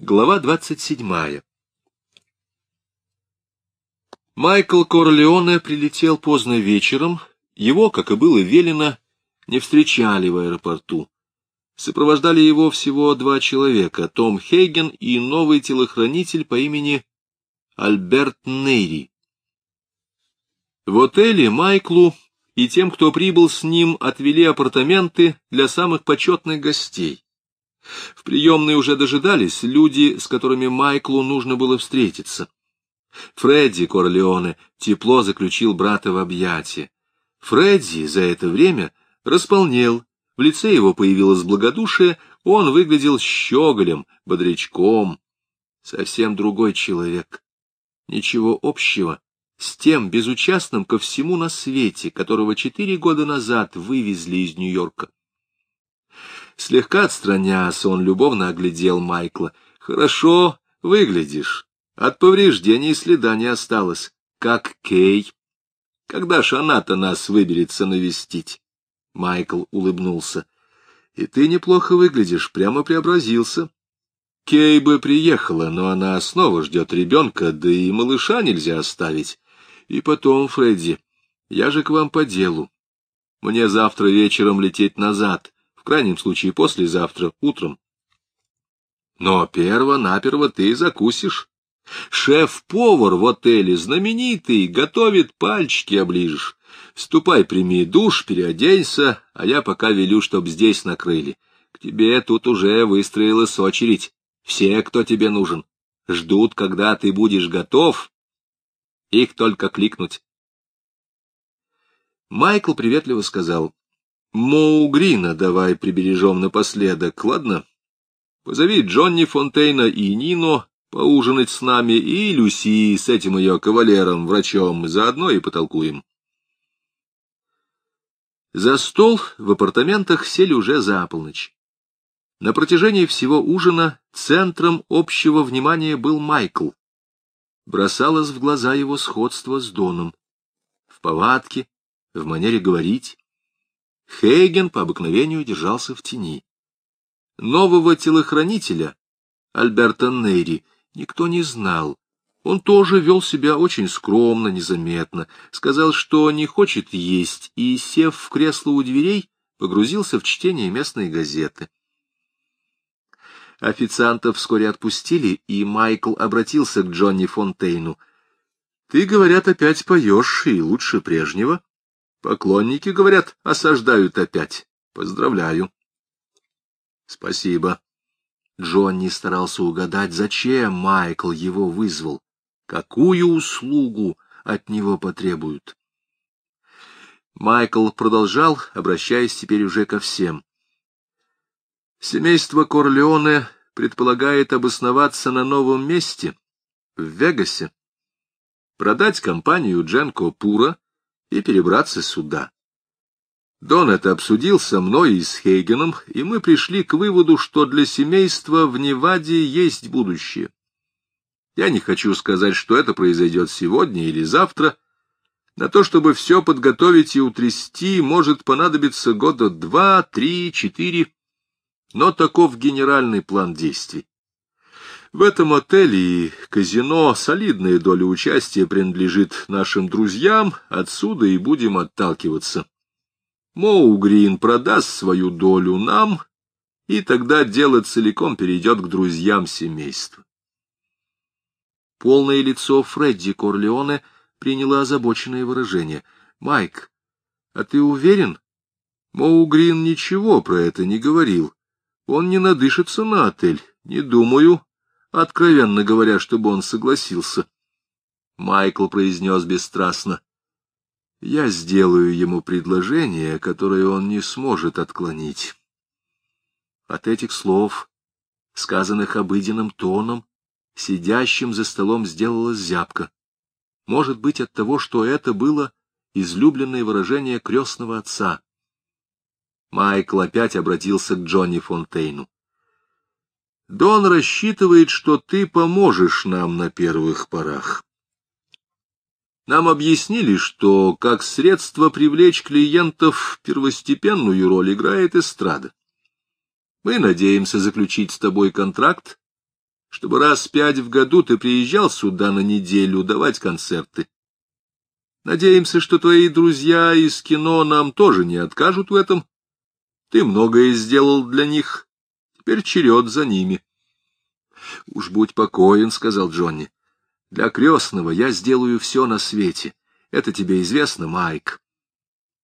Глава двадцать седьмая Майкл Корлеоне прилетел поздно вечером. Его, как и было велено, не встречали в аэропорту. Сопровождали его всего два человека — Том Хейген и новый телохранитель по имени Альберт Нейри. В отеле Майклу и тем, кто прибыл с ним, отвели апартаменты для самых почетных гостей. В приемной уже дожидались люди, с которыми Майклу нужно было встретиться. Фредди Корлеоне тепло заключил брата в объятия. Фредди за это время располнел, в лице его появилось благодушие, он выглядел щеголем, бодрячком. Совсем другой человек. Ничего общего с тем безучастным ко всему на свете, которого четыре года назад вывезли из Нью-Йорка. Слегка отстраняясь, он любовно оглядел Майкла. «Хорошо выглядишь. От повреждений следа не осталось. Как Кей. Когда ж она-то нас выберется навестить?» Майкл улыбнулся. «И ты неплохо выглядишь, прямо преобразился. Кей бы приехала, но она снова ждет ребенка, да и малыша нельзя оставить. И потом, Фредди, я же к вам по делу. Мне завтра вечером лететь назад» крайнем случае послезавтра, утром. Но перво-наперво ты закусишь. Шеф-повар в отеле знаменитый, готовит, пальчики оближешь. Ступай, прими душ, переоденься, а я пока велю, чтоб здесь накрыли. К тебе тут уже выстроилась очередь. Все, кто тебе нужен, ждут, когда ты будешь готов. Их только кликнуть. Майкл приветливо сказал, Моу Грина давай прибережем напоследок, ладно? Позови Джонни Фонтейна и Нино поужинать с нами, и Люси с этим ее кавалером, врачом, заодно и потолкуем. За стол в апартаментах сели уже за полночь. На протяжении всего ужина центром общего внимания был Майкл. Бросалось в глаза его сходство с Доном. В повадке, в манере говорить, Хейген по обыкновению держался в тени. Нового телохранителя, Альберта Нейри, никто не знал. Он тоже вел себя очень скромно, незаметно, сказал, что не хочет есть, и, сев в кресло у дверей, погрузился в чтение местной газеты. Официантов вскоре отпустили, и Майкл обратился к Джонни Фонтейну. — Ты, говорят, опять поешь, и лучше прежнего. Поклонники, говорят, осаждают опять. Поздравляю. Спасибо. Джонни старался угадать, зачем Майкл его вызвал, какую услугу от него потребуют. Майкл продолжал, обращаясь теперь уже ко всем. Семейство Корлеоне предполагает обосноваться на новом месте, в Вегасе, продать компанию Дженко Пура и перебраться сюда. Дон это обсудил со мной и с Хейгеном, и мы пришли к выводу, что для семейства в Неваде есть будущее. Я не хочу сказать, что это произойдет сегодня или завтра. На то, чтобы все подготовить и утрясти, может понадобиться года два, три, четыре, но таков генеральный план действий. В этом отеле и казино солидная доля участия принадлежит нашим друзьям, отсюда и будем отталкиваться. Моу Грин продаст свою долю нам, и тогда дело целиком перейдет к друзьям семейства. Полное лицо Фредди Корлеоне приняло озабоченное выражение. — Майк, а ты уверен? Моу Грин ничего про это не говорил. Он не надышится на отель. Не думаю, откровенно говоря, чтобы он согласился. Майкл произнес бесстрастно. Я сделаю ему предложение, которое он не сможет отклонить. От этих слов, сказанных обыденным тоном, сидящим за столом сделалась зябка. Может быть, от того, что это было излюбленное выражение крестного отца. Майкл опять обратился к Джонни Фонтейну. Дон рассчитывает, что ты поможешь нам на первых порах. Нам объяснили, что как средство привлечь клиентов первостепенную роль играет эстрада. Мы надеемся заключить с тобой контракт чтобы раз пять в году ты приезжал сюда на неделю давать концерты. Надеемся, что твои друзья из кино нам тоже не откажут в этом. Ты многое сделал для них, теперь черед за ними. — Уж будь покоен, — сказал Джонни. — Для крестного я сделаю все на свете. Это тебе известно, Майк.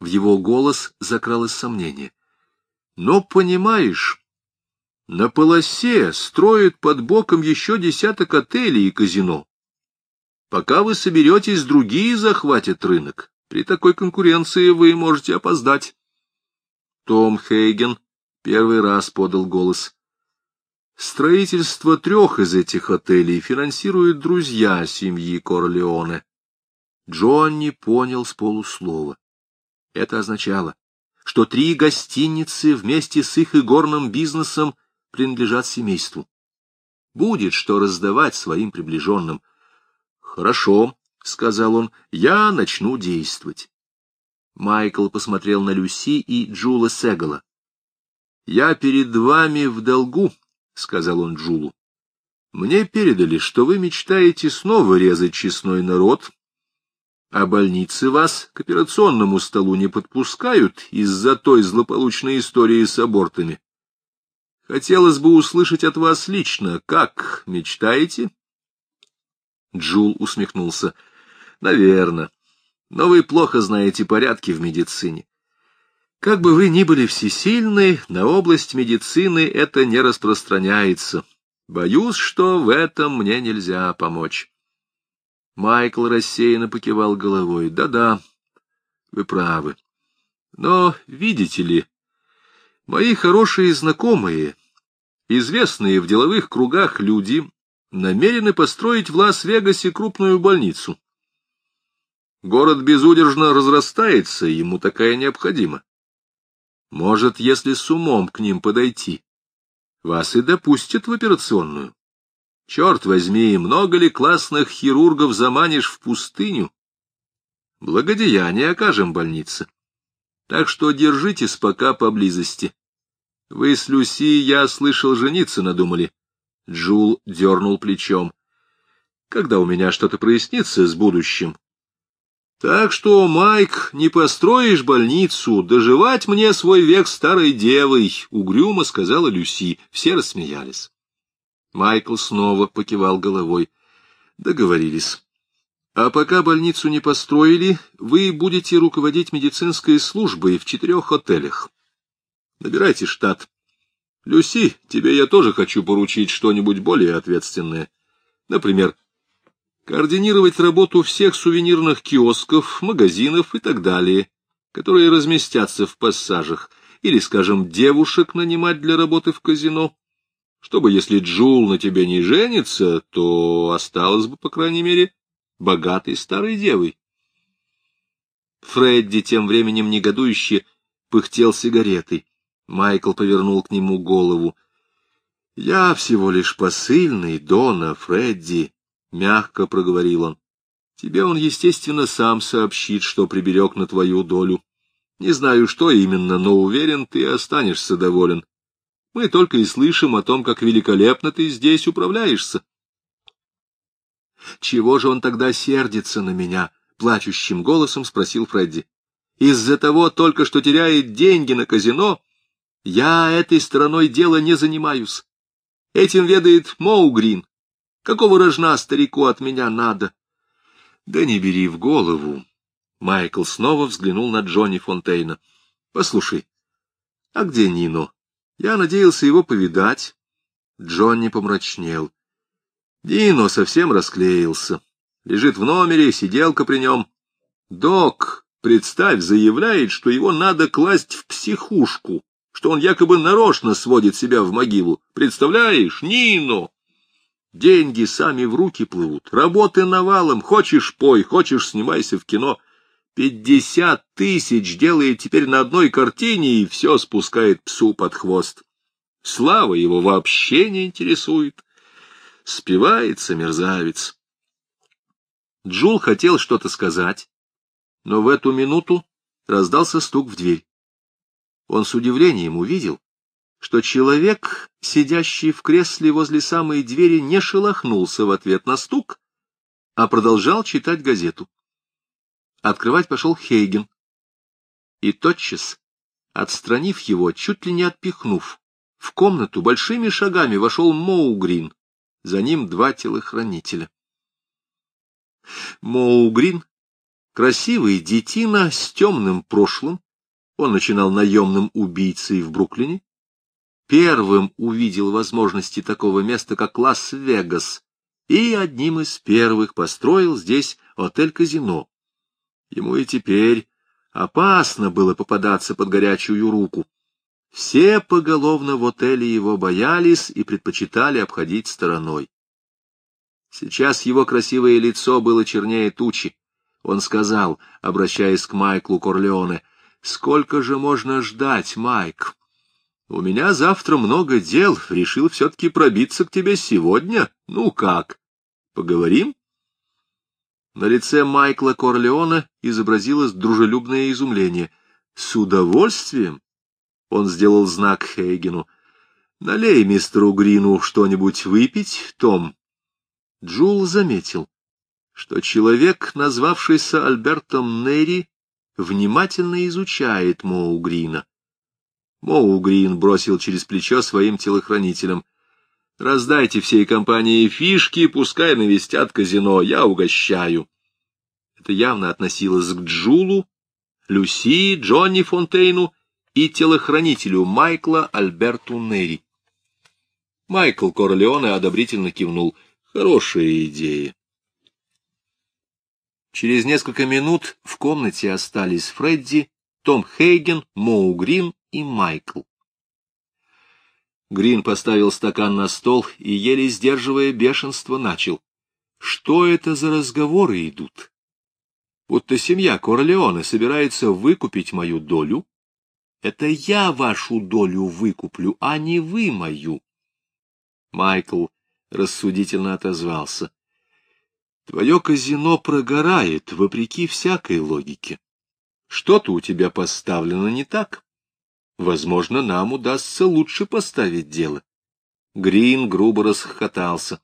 В его голос закралось сомнение. — Но, понимаешь, на полосе строят под боком еще десяток отелей и казино. Пока вы соберетесь, другие захватят рынок. При такой конкуренции вы можете опоздать. Том Хейген первый раз подал голос. Строительство трех из этих отелей финансируют друзья семьи Корлеоне. Джонни понял с полуслова. Это означало, что три гостиницы вместе с их игорным бизнесом принадлежат семейству. Будет что раздавать своим приближенным — Хорошо, — сказал он, — я начну действовать. Майкл посмотрел на Люси и Джула Сегала. — Я перед вами в долгу, — сказал он Джулу. — Мне передали, что вы мечтаете снова резать честной народ, а больницы вас к операционному столу не подпускают из-за той злополучной истории с абортами. Хотелось бы услышать от вас лично, как мечтаете? Джул усмехнулся. — Наверно. Но вы плохо знаете порядки в медицине. Как бы вы ни были всесильны, на область медицины это не распространяется. Боюсь, что в этом мне нельзя помочь. Майкл рассеянно покивал головой. Да-да, вы правы. Но, видите ли, мои хорошие знакомые, известные в деловых кругах люди, намерены построить в Лас-Вегасе крупную больницу. Город безудержно разрастается, ему такая необходима. Может, если с умом к ним подойти, вас и допустят в операционную. Черт возьми, много ли классных хирургов заманишь в пустыню? Благодеяние окажем больнице. Так что держитесь пока поблизости. Вы с Люси, я слышал, жениться надумали. Джул дернул плечом. Когда у меня что-то прояснится с будущим. Так что, Майк, не построишь больницу, доживать мне свой век старой девой, — угрюмо сказала Люси. Все рассмеялись. Майкл снова покивал головой. Договорились. А пока больницу не построили, вы будете руководить медицинской службой в четырех отелях. Набирайте штат. Люси, тебе я тоже хочу поручить что-нибудь более ответственное. Например, координировать работу всех сувенирных киосков, магазинов и так далее, которые разместятся в пассажах, или, скажем, девушек нанимать для работы в казино, чтобы, если Джул на тебе не женится, то осталась бы, по крайней мере, богатой старой девой. Фредди тем временем негодующе пыхтел сигаретой. Майкл повернул к нему голову. — Я всего лишь посыльный Дона, Фредди, — мягко проговорил он. — Тебе он, естественно, сам сообщит, что приберег на твою долю. Не знаю, что именно, но уверен, ты останешься доволен. Мы только и слышим о том, как великолепно ты здесь управляешься. — Чего же он тогда сердится на меня? — плачущим голосом спросил Фредди. — Из-за того только, что теряет деньги на казино я этой стороной дела не занимаюсь. Этим ведает Моугрин. Какого рожна старику от меня надо? Да не бери в голову. Майкл снова взглянул на Джонни Фонтейна. Послушай, а где Нино? Я надеялся его повидать. Джонни помрачнел. Дино совсем расклеился. Лежит в номере, сиделка при нем. Док, представь, заявляет, что его надо класть в психушку что он якобы нарочно сводит себя в могилу. Представляешь, Нино? Деньги сами в руки плывут, работы навалом, хочешь пой, хочешь снимайся в кино. Пятьдесят тысяч делает теперь на одной картине и все спускает псу под хвост. Слава его вообще не интересует. Спивается мерзавец. Джул хотел что-то сказать, но в эту минуту раздался стук в дверь. Он с удивлением увидел, что человек, сидящий в кресле возле самой двери, не шелохнулся в ответ на стук, а продолжал читать газету. Открывать пошел Хейген. И тотчас, отстранив его, чуть ли не отпихнув, в комнату большими шагами вошел Моугрин, за ним два телохранителя. Моугрин, красивый детина с темным прошлым, он начинал наемным убийцей в Бруклине, первым увидел возможности такого места, как Лас-Вегас, и одним из первых построил здесь отель-казино. Ему и теперь опасно было попадаться под горячую руку. Все поголовно в отеле его боялись и предпочитали обходить стороной. Сейчас его красивое лицо было чернее тучи. Он сказал, обращаясь к Майклу Корлеоне, «Сколько же можно ждать, Майк? У меня завтра много дел, решил все-таки пробиться к тебе сегодня. Ну как, поговорим?» На лице Майкла Корлеона изобразилось дружелюбное изумление. «С удовольствием!» Он сделал знак Хейгену. «Налей мистеру Грину что-нибудь выпить, Том». Джул заметил, что человек, назвавшийся Альбертом Нерри, внимательно изучает Моу Грина. Моу Грин бросил через плечо своим телохранителям. Раздайте всей компании фишки, пускай навестят казино, я угощаю. Это явно относилось к Джулу, Люси, Джонни Фонтейну и телохранителю Майкла Альберту Нерри. Майкл Корлеоне одобрительно кивнул. Хорошая идея. Через несколько минут в комнате остались Фредди, Том Хейген, Моу Грин и Майкл. Грин поставил стакан на стол и, еле сдерживая бешенство, начал. Что это за разговоры идут? Будто семья Корлеоне собирается выкупить мою долю. Это я вашу долю выкуплю, а не вы мою. Майкл рассудительно отозвался. Твое казино прогорает, вопреки всякой логике. Что-то у тебя поставлено не так. Возможно, нам удастся лучше поставить дело. Грин грубо расхохотался.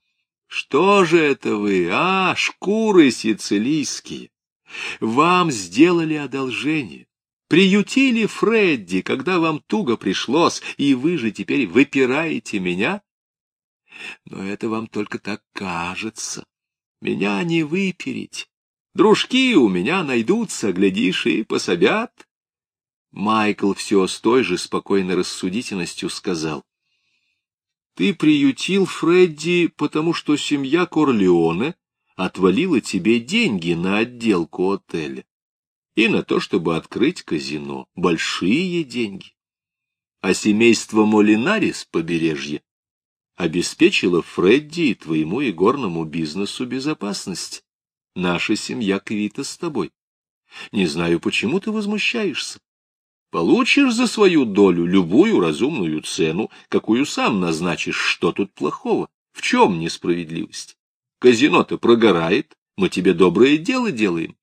Что же это вы, а, шкуры сицилийские? Вам сделали одолжение. Приютили Фредди, когда вам туго пришлось, и вы же теперь выпираете меня? Но это вам только так кажется. Меня не выпереть. Дружки у меня найдутся, глядишь, и пособят. Майкл все с той же спокойной рассудительностью сказал. Ты приютил Фредди, потому что семья Корлеоне отвалила тебе деньги на отделку отеля и на то, чтобы открыть казино. Большие деньги. А семейство Молинари с побережья обеспечило Фредди и твоему игорному бизнесу безопасность. Наша семья квита с тобой. Не знаю, почему ты возмущаешься. Получишь за свою долю любую разумную цену, какую сам назначишь, что тут плохого, в чем несправедливость. Казино-то прогорает, мы тебе доброе дело делаем.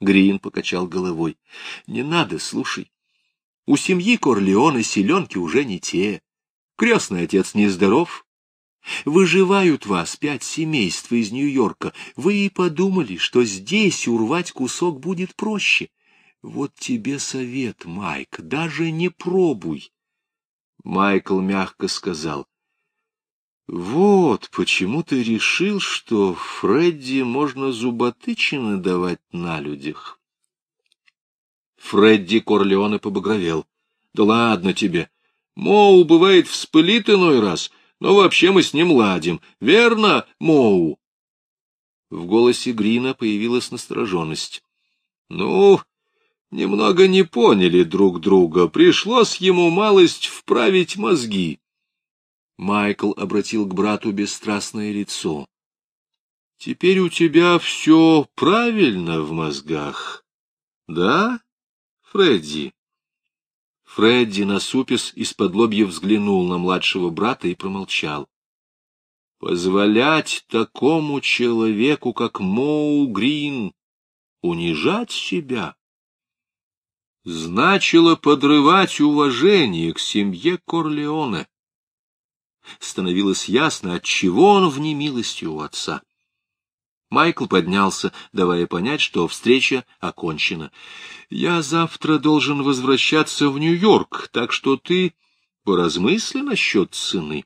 Грин покачал головой. Не надо, слушай. У семьи Корлеона селенки уже не те. Крестный отец нездоров. Выживают вас пять семейств из Нью-Йорка. Вы и подумали, что здесь урвать кусок будет проще. Вот тебе совет, Майк, даже не пробуй. Майкл мягко сказал. Вот почему ты решил, что Фредди можно зуботычины давать на людях. Фредди Корлеоне побагровел. Да ладно тебе. Моу бывает вспылит иной раз, но вообще мы с ним ладим. Верно, Моу? В голосе Грина появилась настороженность. Ну, немного не поняли друг друга, пришлось ему малость вправить мозги. Майкл обратил к брату бесстрастное лицо. — Теперь у тебя все правильно в мозгах, да, Фредди? Фредди, насупис, из-под лобья взглянул на младшего брата и промолчал. Позволять такому человеку, как Моу Грин, унижать себя? Значило подрывать уважение к семье Корлеоне. Становилось ясно, от чего он в немилости у отца. Майкл поднялся, давая понять, что встреча окончена. «Я завтра должен возвращаться в Нью-Йорк, так что ты поразмысли насчет сыны».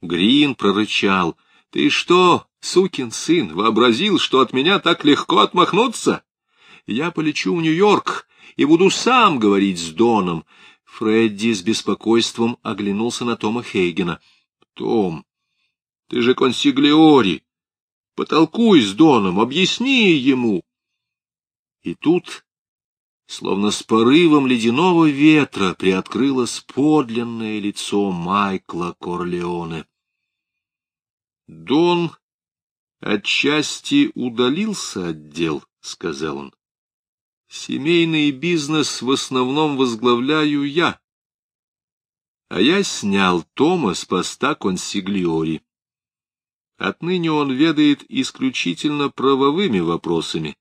Грин прорычал. «Ты что, сукин сын, вообразил, что от меня так легко отмахнуться? Я полечу в Нью-Йорк и буду сам говорить с Доном». Фредди с беспокойством оглянулся на Тома Хейгена. «Том, ты же консиглиори, Потолкуй с Доном, объясни ему. И тут, словно с порывом ледяного ветра, приоткрылось подлинное лицо Майкла Корлеоне. Дон отчасти удалился от дел, — сказал он. Семейный бизнес в основном возглавляю я, а я снял Тома с поста консиглиори. Отныне он ведает исключительно правовыми вопросами.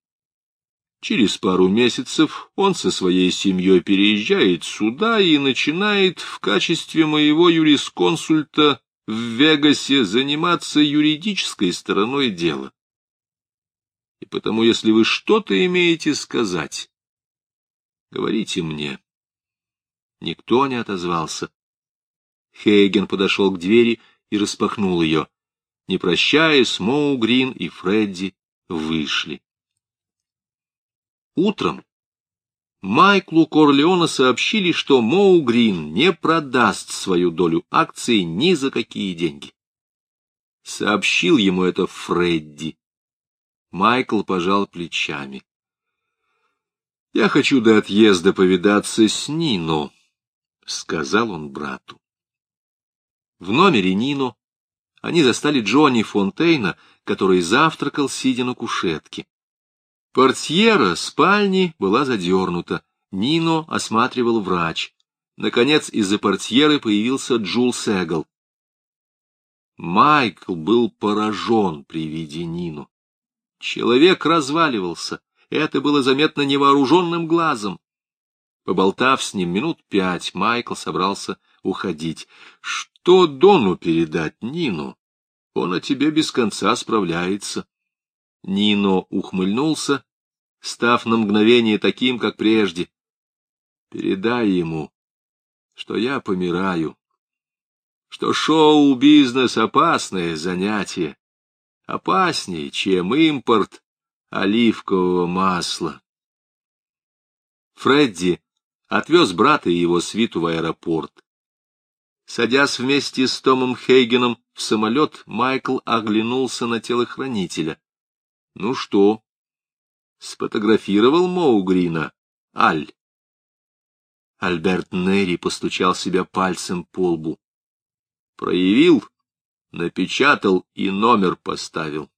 Через пару месяцев он со своей семьей переезжает сюда и начинает в качестве моего юрисконсульта в Вегасе заниматься юридической стороной дела. И потому, если вы что-то имеете сказать, говорите мне. Никто не отозвался. Хейген подошел к двери и распахнул ее. Не прощаясь, Моу Грин и Фредди вышли. Утром Майклу Корлеона сообщили, что Моу Грин не продаст свою долю акций ни за какие деньги. Сообщил ему это Фредди. Майкл пожал плечами. «Я хочу до отъезда повидаться с Нино», — сказал он брату. В номере Нино они застали Джонни Фонтейна, который завтракал, сидя на кушетке. Портьера спальни была задернута. Нино осматривал врач. Наконец, из-за портьеры появился Джул Сегал. Майкл был поражен при виде Нину. Человек разваливался, это было заметно невооруженным глазом. Поболтав с ним минут пять, Майкл собрался уходить. Что Дону передать Нину? Он о тебе без конца справляется. Нино ухмыльнулся, став на мгновение таким, как прежде. Передай ему, что я помираю, что шоу-бизнес — опасное занятие, опаснее, чем импорт оливкового масла. Фредди отвез брата и его свиту в аэропорт. Садясь вместе с Томом Хейгеном в самолет, Майкл оглянулся на телохранителя. — Ну что? — сфотографировал Моугрина. — Аль. Альберт Нерри постучал себя пальцем по лбу. Проявил, напечатал и номер поставил.